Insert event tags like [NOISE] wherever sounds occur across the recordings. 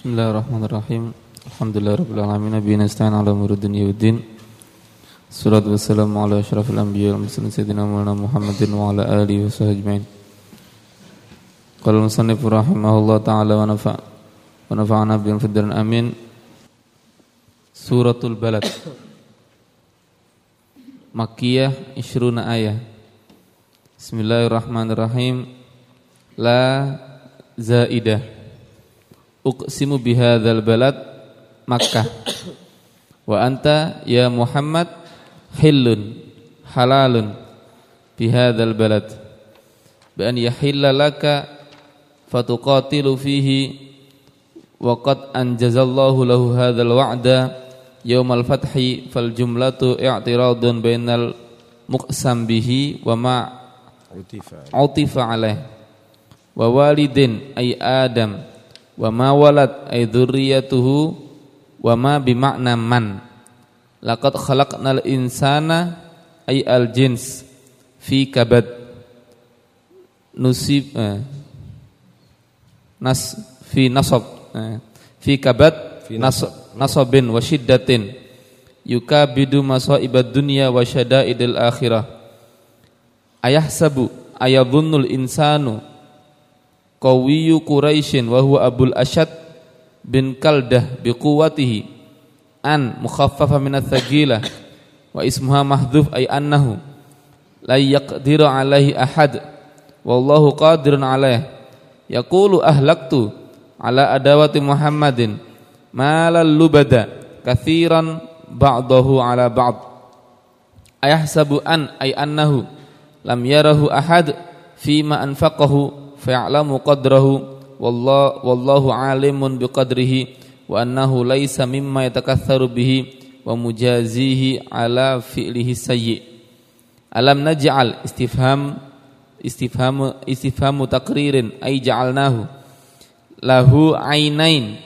Bismillahirrahmanirrahim. Alhamdulillahirabbil alamin. Nabi nasta'in ala umurid dunya waddin. Salatu wassalamu ala asyrafil anbiya wal mursalin sayyidina Maulana Muhammadin wa ala alihi wa sahbihi ajmain. Qala al-musannif rahimahullah ta'ala wa nafa' wa nafa'ana bil fidran amin. Suratul Balad. Makkiyah 20 ayat. Bismillahirrahmanirrahim. La zaidah. Uqsimu bihadzal balad Makkah. Wa anta ya Muhammad hillun halalun bihadzal balad. Bi an yahilla laka fatuqatilu fihi wa qad anjazallahu lahu hadzal wa'da yaumal fathi fal jumlatu i'tiradun bainal muqsam bihi wa ma utifa alaih wa walidin ay adam wa ma walad ay dzurriyyatuhu wa ma bi makna man. Laqad khalaqnal insana ay al jins fi kabad. Nusib eh, nas fi nasab eh, fi kabad fi nasab. nasabin wa syiddatin yukabidu masaibad dunya wa syada'idil akhirah. Ayahsabu ayadhunnul insanu qawiyyu quraisyin wa huwa abul asyad bin kaldah biquwatihi an mukhaffafa min ats-tsagilah wa ismuha mahdhuf ay annahu la yaqdiru alaihi ahad wallahu qadirun alaihi yaqulu ahlaktu ala adawati muhammadin malal lubada kathiran ba'dahu ala ba'd. Ayahsabu an ay annahu lam yarahu ahad fima anfaqahu fa'lamu qadrahu wallahu wallahu alimun biqadrihi wa annahu laisa mimma yatakatsaru bihi wa mujazihi ala fi'lihi sayyi alam naj'al istifham istifham istifhamu taqririn ay ja'alnahu lahu ainain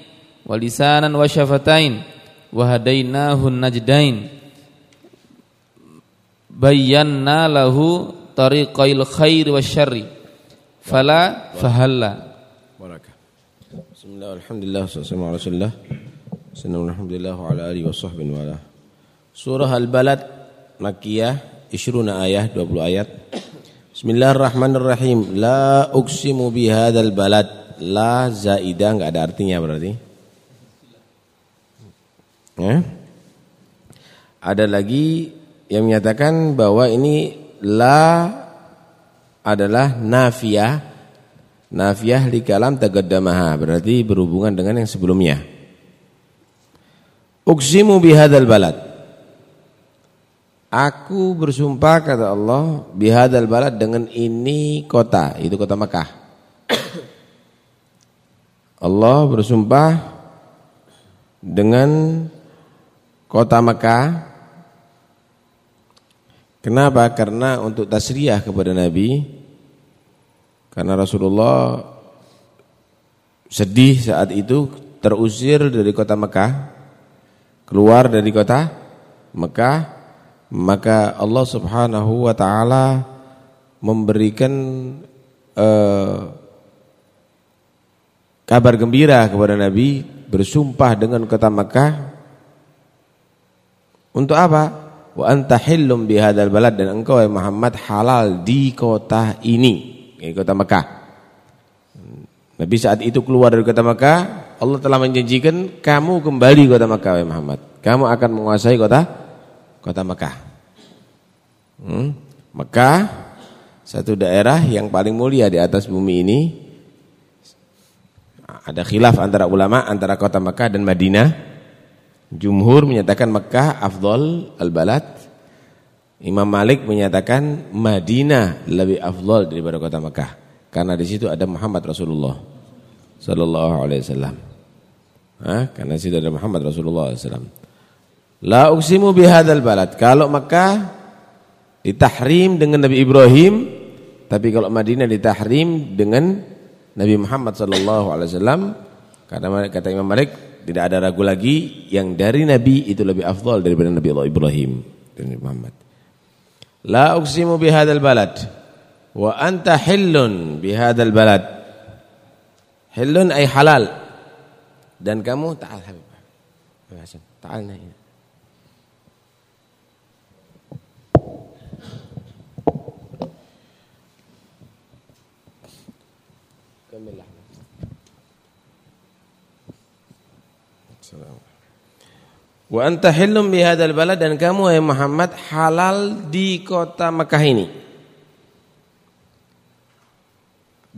wa lisanan wa syafatain wa hadainahu najdain bayyana lahu tariqail wa syarri fala fahalla. Baraka. Bismillah alhamdulillah wassalamu ala rasulillah sallallahu alhamdulillah wa ala alihi wa sahbihi wa ala. Surah al-balad makkiyah 20 ayat 20 ayat. Bismillahirrahmanirrahim. La uqsimu bihadzal balad. La zaidah enggak ada artinya berarti. Ya? Ada lagi yang menyatakan bahwa ini la adalah nafiyah. Nafiyah li kalam tagaddamaha berarti berhubungan dengan yang sebelumnya. Uksimu bihadzal balad. Aku bersumpah kata Allah bihadzal balad dengan ini kota. Itu kota Makkah [COUGHS] Allah bersumpah dengan kota Makkah Kenapa? Karena untuk tasriyah kepada Nabi karena Rasulullah sedih saat itu terusir dari kota Mekah keluar dari kota Mekah maka Allah Subhanahu wa taala memberikan uh, kabar gembira kepada Nabi bersumpah dengan kota Mekah untuk apa? Wa anta hillum bihadzal balad dan engkau ya Muhammad halal di kota ini, di kota Mekah. Nabi saat itu keluar dari kota Mekah, Allah telah menjanjikan kamu kembali ke kota Mekah ya Muhammad. Kamu akan menguasai kota kota Mekah. Hmm? Mekah satu daerah yang paling mulia di atas bumi ini. Ada khilaf antara ulama antara kota Mekah dan Madinah. Jumhur menyatakan Mekah afdol al-balad. Imam Malik menyatakan Madinah lebih afdol daripada kota Mekah. Karena di situ ada Muhammad Rasulullah sallallahu alaihi wasallam. karena di situ ada Muhammad Rasulullah sallallahu La uksimu bihadzal balad. Kalau Mekah ditahrim dengan Nabi Ibrahim, tapi kalau Madinah ditahrim dengan Nabi Muhammad sallallahu alaihi wasallam karena kata Imam Malik tidak ada ragu lagi yang dari Nabi itu lebih afdal daripada Nabi Allah Ibrahim dan Muhammad. La uksimu bihadzal balad wa anta hillun bihadzal balad. Hillun ay halal dan kamu ta'al Habib. Ta'al naik. Wa anta hillum bihadzal balad dan kamu wahai Muhammad halal di kota Mekah ini.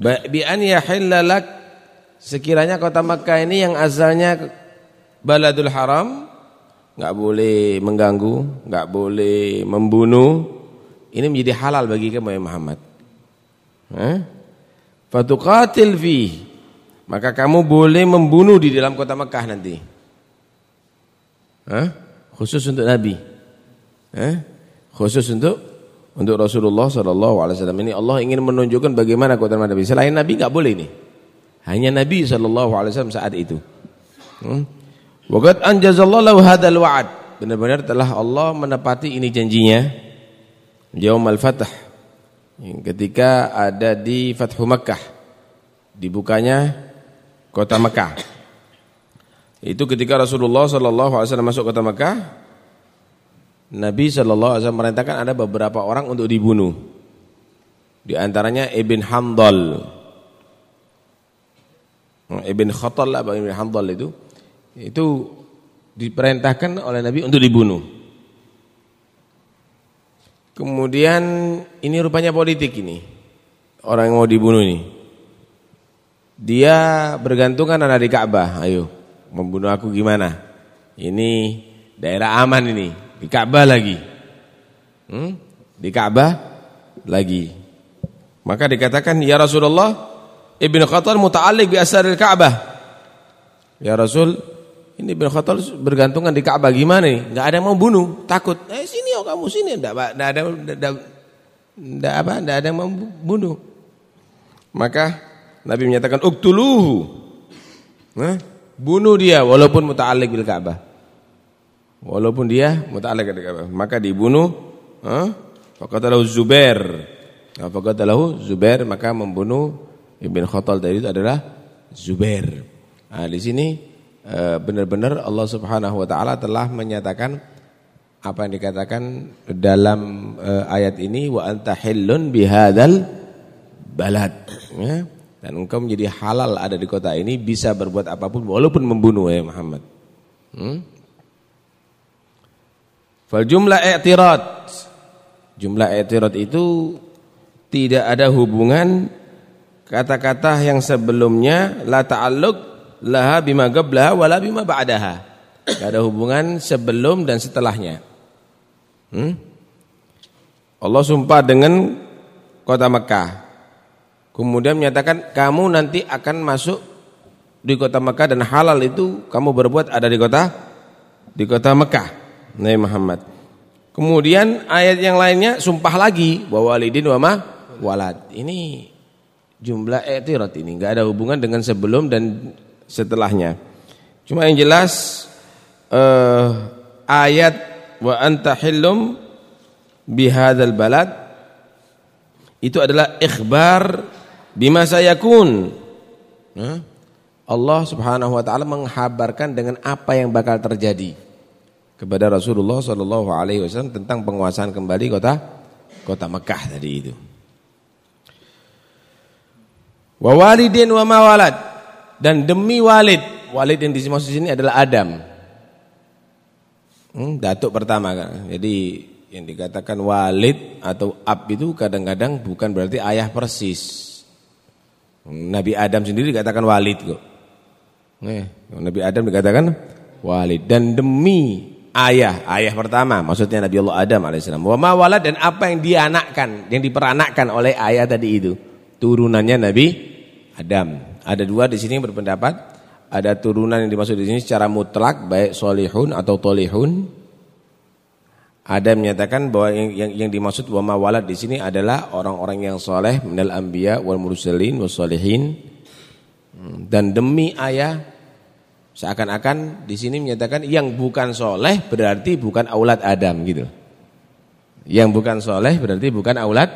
Bi an yahillalak sekiranya kota Mekah ini yang asalnya baladul haram enggak boleh mengganggu, enggak boleh membunuh, ini menjadi halal bagi kamu wahai Muhammad. Eh? Fatuqatil fi. Maka kamu boleh membunuh di dalam kota Mekah nanti. Hah? Khusus untuk Nabi. Hah? Khusus untuk untuk Rasulullah sallallahu alaihi wasallam ini Allah ingin menunjukkan bagaimana keutamaan Nabi. Selain Nabi enggak boleh ini. Hanya Nabi sallallahu alaihi wasallam saat itu. Hmm? Anjazallahu hadzal wa'd. Benar-benar telah Allah menepati ini janjinya. Yaumal Fath. Ketika ada di Fathu Makkah. Dibukanya kota Makkah. Itu ketika Rasulullah sallallahu alaihi wasallam masuk kota Mekah, Nabi sallallahu alaihi wasallam merintahkan ada beberapa orang untuk dibunuh. Di antaranya Ibn Hamdal. Ibn Khattal lah Ibn Hamdal itu itu diperintahkan oleh Nabi untuk dibunuh. Kemudian ini rupanya politik ini. Orang yang mau dibunuh ini. Dia bergantungan ada di Ka'bah, ayo membunuh aku gimana? Ini daerah aman ini, di Ka'bah lagi. Hmm? Di Ka'bah lagi. Maka dikatakan, "Ya Rasulullah, Ibn Khattal muta'alliq bi asaril Ka'bah." Ya Rasul, ini Ibn Khattal bergantungan di Ka'bah gimana nih? Ada yang mau bunuh, takut. Eh sini oh kamu sini, enggak enggak ada enggak, apa? Enggak ada yang mau bunuh. Maka Nabi menyatakan uktuluhu. Nah, bunuh dia walaupun muta'alliq bil Ka'bah. Walaupun dia muta'alliq bil Ka'bah, maka dibunuh, ha? Faqatalahu Zubair. Nah, faqatalahu Zubair maka membunuh Ibn Khattal tadi itu adalah Zubair. Nah, di sini eh, benar-benar Allah Subhanahu wa taala telah menyatakan apa yang dikatakan dalam uh, ayat ini wa anta hillun bihadzal balad ya dan engkau menjadi halal ada di kota ini bisa berbuat apa pun walaupun membunuh ya Muhammad. Hmm? Fal jumlah i'tirad. Jumlah i'tirad itu tidak ada hubungan kata-kata yang sebelumnya la ta'alluq laha bima qablaha wala bima ba'daha. Tidak ada hubungan sebelum dan setelahnya. Hmm? Allah sumpah dengan kota Mekah. Kemudian menyatakan kamu nanti akan masuk di kota Mekah dan halal itu kamu berbuat ada di kota di kota Mekah. Nabi Muhammad. Kemudian ayat yang lainnya sumpah lagi bahwa walidin wa walad. Ini jumlah i'tirat ini enggak ada hubungan dengan sebelum dan setelahnya. Cuma yang jelas uh, ayat wa anta hillum bihadzal balad itu adalah ikhbar bima sayakun. Allah Subhanahu wa taala menghabarkan dengan apa yang bakal terjadi kepada Rasulullah sallallahu alaihi wasallam tentang penguasaan kembali kota kota Mekah tadi itu. Wa walidin wa mawalad dan demi walid. Walid yang dimaksud sini adalah Adam. Hmm, datuk pertama kan. Jadi yang dikatakan walid atau ab itu kadang-kadang bukan berarti ayah persis. Nabi Adam sendiri dikatakan walid kok. Eh, Nabi Adam dikatakan walid dan demi ayah, ayah pertama maksudnya Nabi Allah Adam alaihissalam. Wa ma walad dan apa yang dianakkan, yang diperanakkan oleh ayah tadi itu. Turunannya Nabi Adam. Ada dua di sini berpendapat, ada turunan yang dimaksud di sini secara mutlak baik solihun atau tolihun ada menyatakan bahwa yang, yang, yang dimaksud wa walad di sini adalah orang-orang yang soleh minal anbiya wal mursalin wassalihin hmm, dan demi ayah seakan-akan di sini menyatakan yang bukan soleh berarti bukan aulad Adam gitu. Yang bukan soleh berarti bukan aulad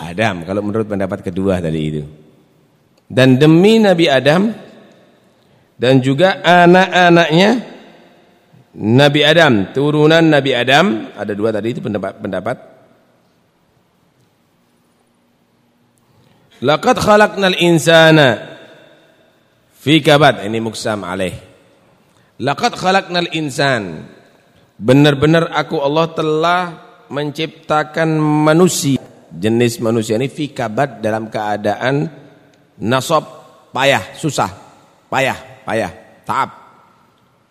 Adam kalau menurut pendapat kedua tadi itu. Dan demi Nabi Adam dan juga anak-anaknya Nabi Adam, turunan Nabi Adam, ada dua tadi itu pendapat-pendapat. Laqad khalaqnal insana fi kabad, ini muksam alaih. Laqad khalaqnal insan. Benar-benar aku Allah telah menciptakan manusia, jenis manusia ini fi kabad dalam keadaan nasab, payah, susah, payah payah, taab,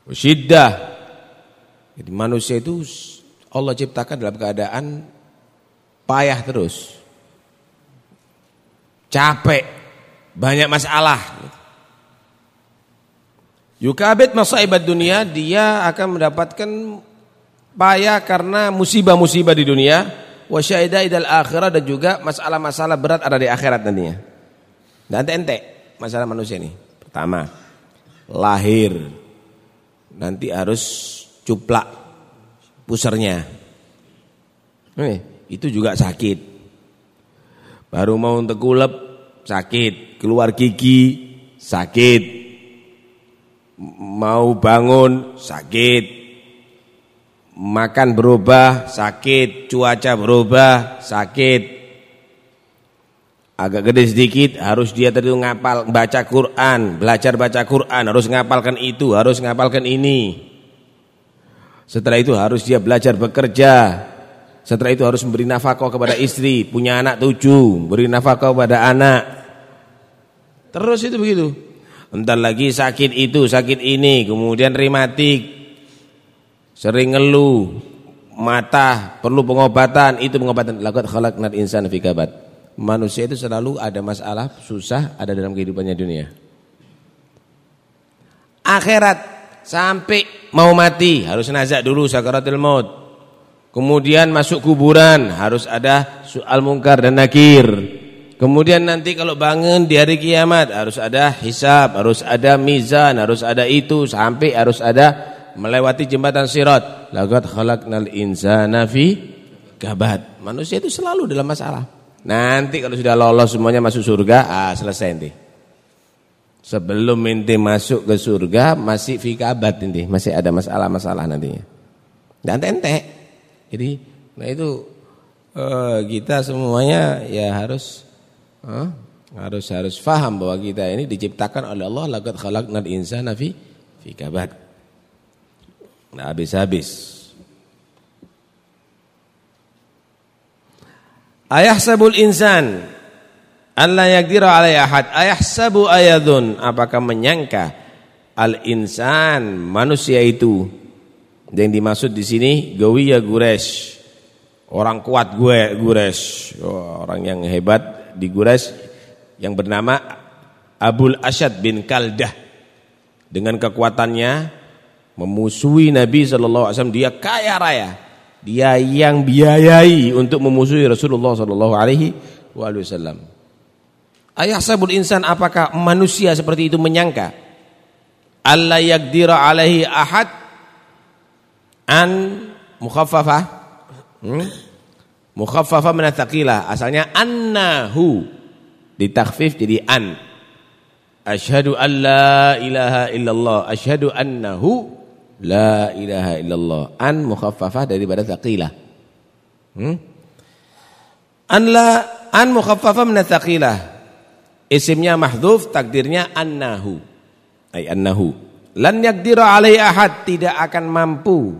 syiddah. Jadi manusia itu Allah ciptakan dalam keadaan payah terus. Capek, banyak masalah. Yukabit masaibat dunia, dia akan mendapatkan payah karena musibah-musibah di dunia, wasyaida idal akhirat dan juga masalah-masalah berat ada di akhirat nantinya. Dan ente masalah manusia ini. Pertama, lahir nanti harus cuplak pusernya. Eh, itu juga sakit. Baru mau tekulep sakit. Keluar gigi sakit. Mau bangun sakit. Makan berubah sakit. Cuaca berubah sakit. Agak gede sedikit harus dia tadi ngapal baca Quran, belajar baca Quran, harus ngapalkan itu, harus ngapalkan ini. Setelah itu harus dia belajar bekerja. Setelah itu harus memberi nafkah kepada istri, punya anak tujuh, beri nafkah kepada anak. Terus itu begitu. Entar lagi sakit itu, sakit ini, kemudian rematik, sering ngeluh, mata perlu pengobatan, itu pengobatan. Laqad khalaqnal insana fi kabad manusia itu selalu ada masalah, susah ada dalam kehidupannya dunia. Akhirat sampai mau mati harus nazak dulu sakaratul maut. Kemudian masuk kuburan harus ada soal mungkar dan nakir. Kemudian nanti kalau bangun di hari kiamat harus ada hisab, harus ada mizan, harus ada itu sampai harus ada melewati jembatan sirat. Laqad khalaqnal insana fi kabad. Manusia itu selalu dalam masalah. Nanti kalau sudah lolos semuanya masuk surga, ah selesai nanti. Sebelum inti masuk ke surga masih fikabat inti, masih ada masalah-masalah nantinya. Dan tente. Jadi, nah itu uh, kita semuanya ya harus uh, harus harus faham bahwa kita ini diciptakan oleh Allah laqad khalaqnal insana fi fi kabad. Nah, habis-habis. Ayahsabul insan Allah yakdira alai ahad Ayahsabu ayadun. Apakah menyangka Al-insan manusia itu? Yang dimaksud di sini Gawiya Gures Orang kuat gue Gures oh, Orang yang hebat di Gures Yang bernama Abul Asyad bin Kaldah. Dengan kekuatannya Memusuhi Nabi SAW Dia kaya raya. Dia yang biayai untuk memusuhi Rasulullah wasallam. Ayah sabul insan apakah manusia seperti itu menyangka Allah yakdira alaihi ahad an mukhaffafah hmm? mukhaffafah min asalnya annahu ditakhfif jadi an asyhadu an la ilaha illallah asyhadu annahu La ilaha illallah. An mukhaffafah daripada thaqilah. Hmm? An la an mukhaffafah min thaqilah. Isimnya mahdhuf, takdirnya annahu. Ay annahu. Lan yaqdira alai ahad tidak akan mampu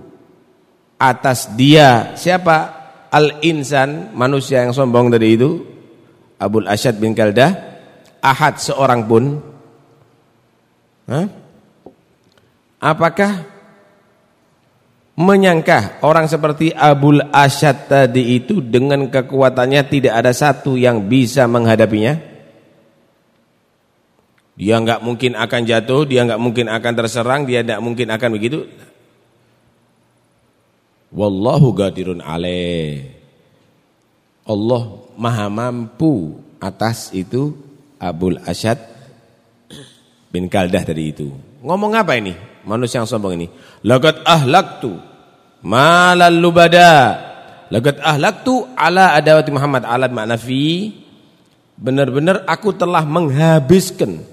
atas dia siapa? Al-insan, manusia yang sombong tadi itu. Abul Asyad bin Kaldah. Ahad seorang pun. Hah? Apakah menyangka orang seperti Abul Asyad tadi itu dengan kekuatannya tidak ada satu yang bisa menghadapinya dia nggak mungkin akan jatuh dia nggak mungkin akan terserang dia tidak mungkin akan begitu. Wallahu gadirun alaih. Allah maha mampu atas itu Abul Asyad bin Kaldah tadi itu. Ngomong apa ini? Manusia yang sombong ini. Laqad ahlaktu malal lubada. Lagat ahlaktu ala adawati Muhammad ala makna fi. Benar-benar aku telah menghabiskan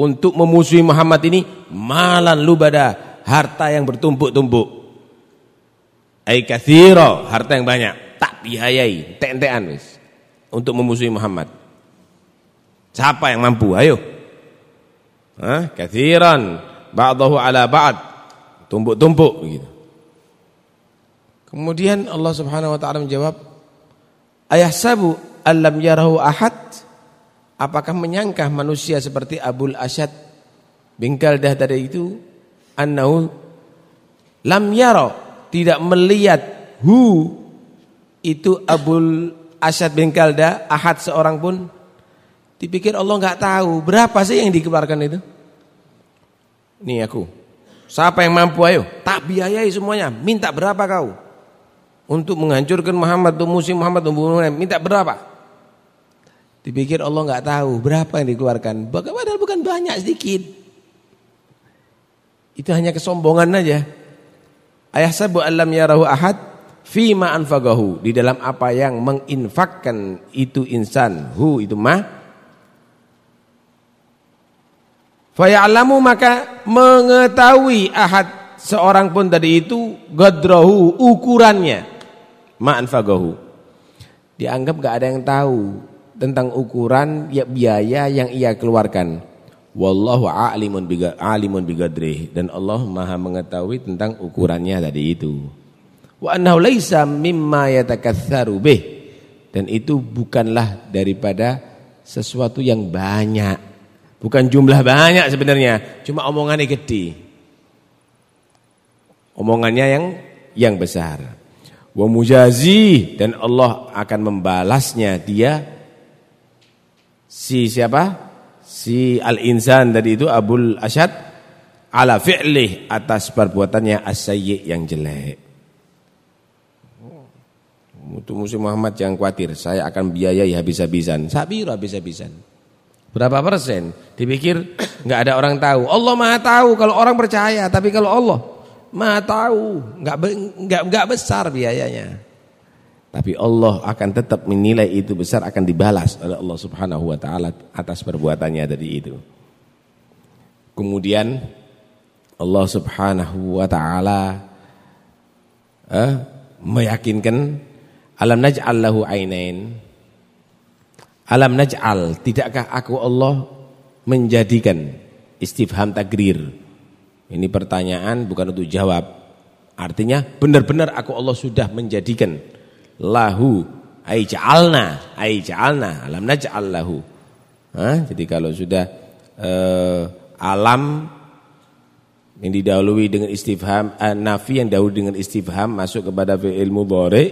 untuk memusuhi Muhammad ini malan lubada, harta yang bertumpuk-tumpuk. Ai katsira, harta yang banyak, tak biayai, tek-tekan wis untuk memusuhi Muhammad. Siapa yang mampu? Ayo. Hah? Katsiran, ba'dahu ala ba'd. Tumpuk-tumpuk begitu. Kemudian Allah Subhanahu wa taala menjawab, "Ayahsabu allam yarahu ahad?" Apakah menyangka manusia seperti Abul Asyad bin Kaldah tadi itu? Annahu lam yara tidak melihat hu. Itu Abul Asyad bin Kaldah ahad seorang pun. Dipikir Allah enggak tahu berapa sih yang dikeluarkan itu? Nih aku. Siapa yang mampu ayo. Tak biayai semuanya. Minta berapa kau? Untuk menghancurkan Muhammad untuk musim Muhammad untuk minta berapa Dipikir Allah nggak tahu berapa yang dikeluarkan. Padahal bukan banyak sedikit. Itu hanya kesombongan aja. Ayah sabu alam yarahu ahad fima anfagahu di dalam apa yang menginfakkan itu insan hu itu ma fayalamu maka mengetahui ahad seorang pun tadi itu gadrahu ukurannya ma anfagahu dianggap gak ada yang tahu tentang ukuran ya biaya yang ia keluarkan. Wallahu a'limun biga alimun bigadrih dan Allah Maha mengetahui tentang ukurannya tadi itu. Wa annahu laisa mimma yatakatsaru bih dan itu bukanlah daripada sesuatu yang banyak. Bukan jumlah banyak sebenarnya, cuma omongannya gede. Omongannya yang yang besar. Wa mujazi dan Allah akan membalasnya dia si siapa? Si al-insan tadi itu Abul Asyad ala fi'lih atas perbuatannya as yang jelek. Untuk musim Muhammad yang khawatir, saya akan biayai habis-habisan. Sabir habis-habisan. Berapa persen? Dipikir nggak ada orang tahu. Allah Maha tahu kalau orang percaya, tapi kalau Allah Maha tahu, nggak nggak nggak besar biayanya. Tapi Allah akan tetap menilai itu besar akan dibalas oleh Allah Subhanahu wa taala atas perbuatannya tadi itu. Kemudian Allah Subhanahu wa taala eh, meyakinkan alam naj'al lahu ainain. Alam naj'al tidakkah aku Allah menjadikan istifham tagrir. Ini pertanyaan bukan untuk jawab. Artinya benar-benar aku Allah sudah menjadikan lahu. Ai ja'alna ai ja'alna alam naj'al lahu. Jadi kalau sudah uh, alam yang didahului dengan istifham uh, nafi yang dahulu dengan istifham masuk kepada fi'il mudhari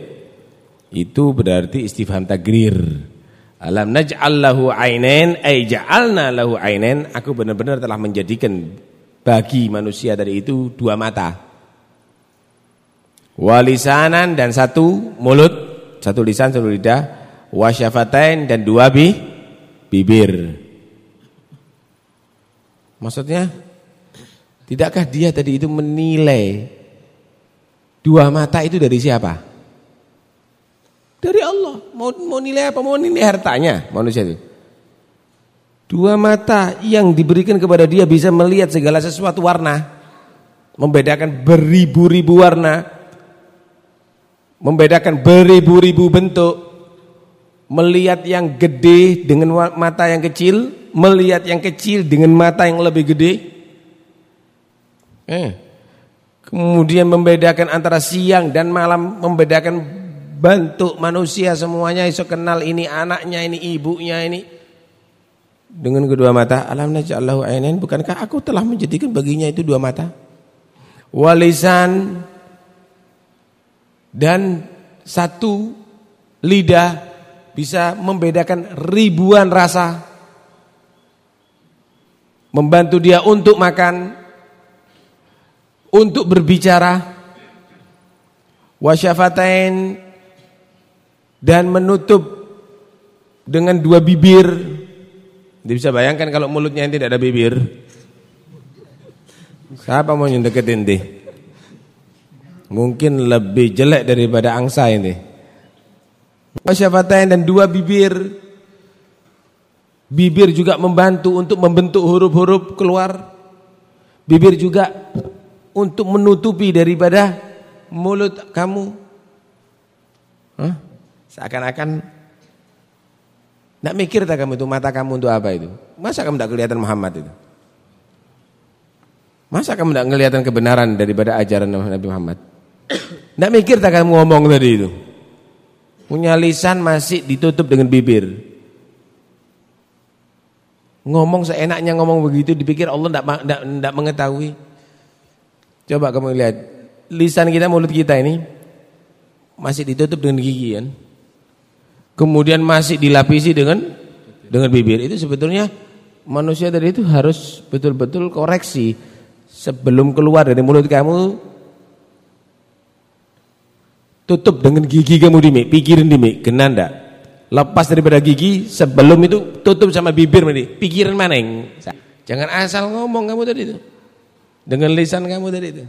itu berarti istifham tagrir. Alam naj'al lahu ainain ai ja'alna lahu ainain aku benar-benar telah menjadikan bagi manusia dari itu dua mata walisanan dan satu mulut, satu lisan, satu lidah, wasyafatain dan dua bi, bibir. Maksudnya, tidakkah dia tadi itu menilai dua mata itu dari siapa? Dari Allah. Mau, mau nilai apa? Mau nilai hartanya manusia itu. Dua mata yang diberikan kepada dia bisa melihat segala sesuatu warna. Membedakan beribu-ribu warna membedakan beribu-ribu bentuk, melihat yang gede dengan mata yang kecil, melihat yang kecil dengan mata yang lebih gede. Eh. Kemudian membedakan antara siang dan malam, membedakan bentuk manusia semuanya iso kenal ini anaknya, ini ibunya, ini dengan kedua mata. Alam naj'allahu ainain, bukankah aku telah menjadikan baginya itu dua mata? Walisan dan satu lidah bisa membedakan ribuan rasa membantu dia untuk makan untuk berbicara wasyafatain dan menutup dengan dua bibir. Dia bisa bayangkan kalau mulutnya yang tidak ada bibir. Siapa mau nyendeketin deh Mungkin lebih jelek daripada angsa ini. Wasyafatain dan dua bibir. Bibir juga membantu untuk membentuk huruf-huruf keluar. Bibir juga untuk menutupi daripada mulut kamu. Seakan-akan tidak mikir tak kamu itu mata kamu untuk apa itu? Masa kamu tidak kelihatan Muhammad itu? Masa kamu tidak kelihatan kebenaran daripada ajaran Nabi Muhammad? Tidak mikir tak kamu ngomong tadi itu? Punya lisan masih ditutup dengan bibir. Ngomong seenaknya ngomong begitu dipikir Allah tidak mengetahui. Coba kamu lihat lisan kita mulut kita ini masih ditutup dengan gigi kan. Kemudian masih dilapisi dengan dengan bibir. Itu sebetulnya manusia tadi itu harus betul-betul koreksi sebelum keluar dari mulut kamu tutup dengan gigi kamu dimik, pikirin dimik, kena ndak? Lepas daripada gigi, sebelum itu tutup sama bibir mandi. Pikiran mana yang? Jangan asal ngomong kamu tadi itu. Dengan lisan kamu tadi itu.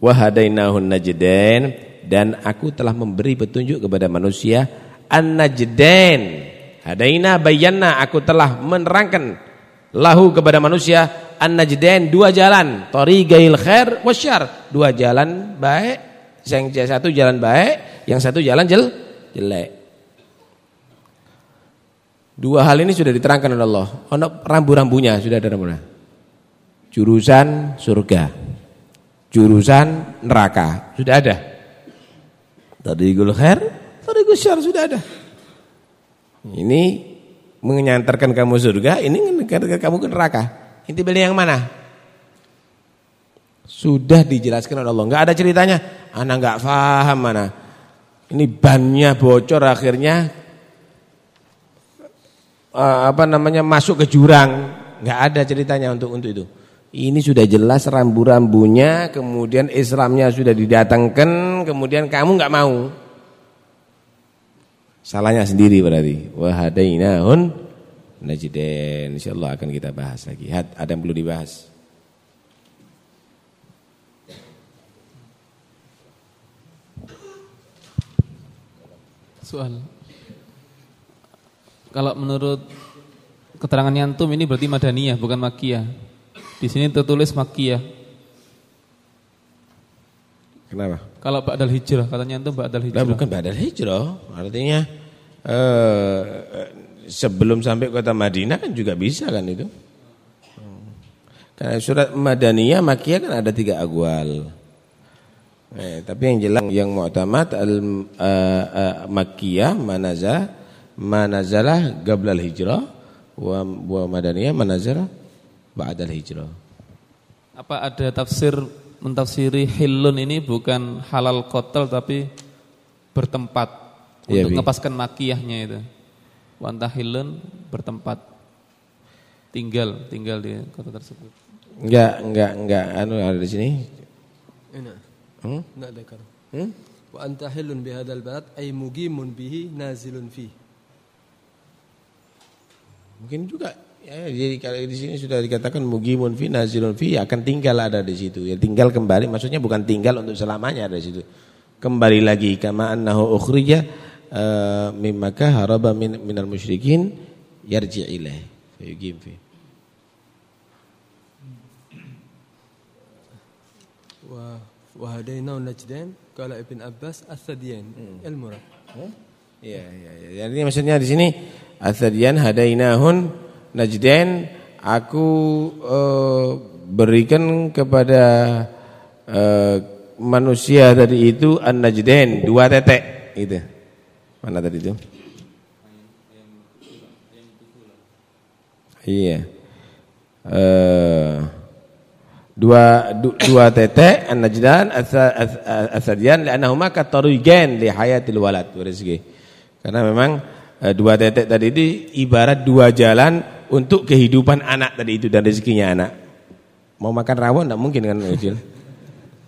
Wahadainahun najdain dan aku telah memberi petunjuk kepada manusia an-najdain. Hadaina bayanna aku telah menerangkan lahu kepada manusia an-najdain dua jalan, tariqail khair wasyar. Dua jalan baik, yang satu jalan baik, yang satu jalan jel jelek. Dua hal ini sudah diterangkan oleh Allah. Ono rambu-rambunya sudah ada rambunya. Jurusan surga. Jurusan neraka sudah ada. Tariqul khair, tariqul syar sudah ada. Ini menyantarkan kamu surga, ini mengantarkan kamu ke neraka. Inti beli yang mana? Sudah dijelaskan oleh Allah. Enggak ada ceritanya. Anak enggak paham mana. Ini bannya bocor akhirnya uh, apa namanya masuk ke jurang, nggak ada ceritanya untuk untuk itu. Ini sudah jelas rambu-rambunya, kemudian Islamnya sudah didatangkan, kemudian kamu nggak mau. Salahnya sendiri berarti. Wahadainahun najdain. Insyaallah akan kita bahas lagi. Ada yang perlu dibahas? Soal kalau menurut keterangan Yantum ini berarti Madaniyah bukan Makiyah. Di sini tertulis Makiyah. Kenapa? Kalau Ba'dal Hijrah, katanya Yantum Ba'dal Hijrah. Nah, bukan Ba'dal Hijrah, artinya eh, sebelum sampai kota Madinah kan juga bisa kan itu. Karena surat Madaniyah Makiyah kan ada tiga agwal. Eh, tapi yang jelas yang mu'tamad al uh, uh, Makkiyah manazah manazalah gablal hijrah wa, wa madaniyah manazalah ba'dal hijrah. Apa ada tafsir mentafsiri hilun ini bukan halal kotel tapi bertempat ya, untuk ngepaskan makiyahnya itu. Wanta hilun bertempat tinggal tinggal di kota tersebut. Enggak, enggak, enggak anu ada di sini. Enak. Hmm? Enggak Hmm? Wa anta hilun bihadzal balad ay mugimun bihi nazilun fihi. Mungkin juga ya, jadi kalau di sini sudah dikatakan mugimun fi nazilun fi akan tinggal ada di situ. Ya tinggal kembali maksudnya bukan tinggal untuk selamanya ada di situ. Kembali lagi kama annahu ukhrija uh, min Makkah haraba min minal musyrikin yarji ilaih. Fayugim fi. Wa hadainahu najdain qala Ibn Abbas as-sadiyan hmm. al-murad. Iya, iya, iya. Jadi maksudnya di sini Asadian hadainahun najdain aku uh, berikan kepada uh, manusia tadi itu an-najdain dua tetek gitu. Mana tadi itu? Iya. Uh, dua du, dua tetek an-najdan asadian li'annahuma katarigan li hayatil walad rezeki. Karena memang Eh, dua tetek tadi itu ibarat dua jalan untuk kehidupan anak tadi itu dan rezekinya anak. Mau makan rawon tidak mungkin kan kecil.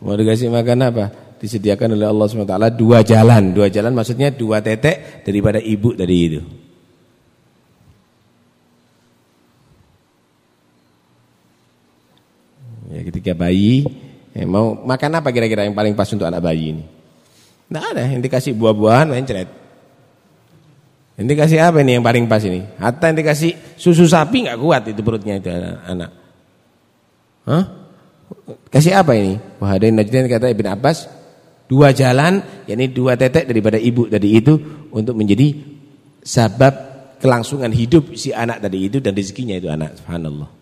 Mau dikasih makan apa? Disediakan oleh Allah SWT dua jalan. Dua jalan maksudnya dua tetek daripada ibu tadi itu. Ketika bayi ya, mau makan apa kira-kira yang paling pas untuk anak bayi ini? Tidak ada yang dikasih buah-buahan mencret. Ini kasih apa ini yang paling pas ini? Hatta yang dikasih susu sapi nggak kuat itu perutnya itu anak. Hah? Kasih apa ini? Wahadain najdain kata Ibn Abbas, dua jalan, yakni dua tetek daripada ibu tadi itu untuk menjadi sabab kelangsungan hidup si anak tadi itu dan rezekinya itu anak. Subhanallah.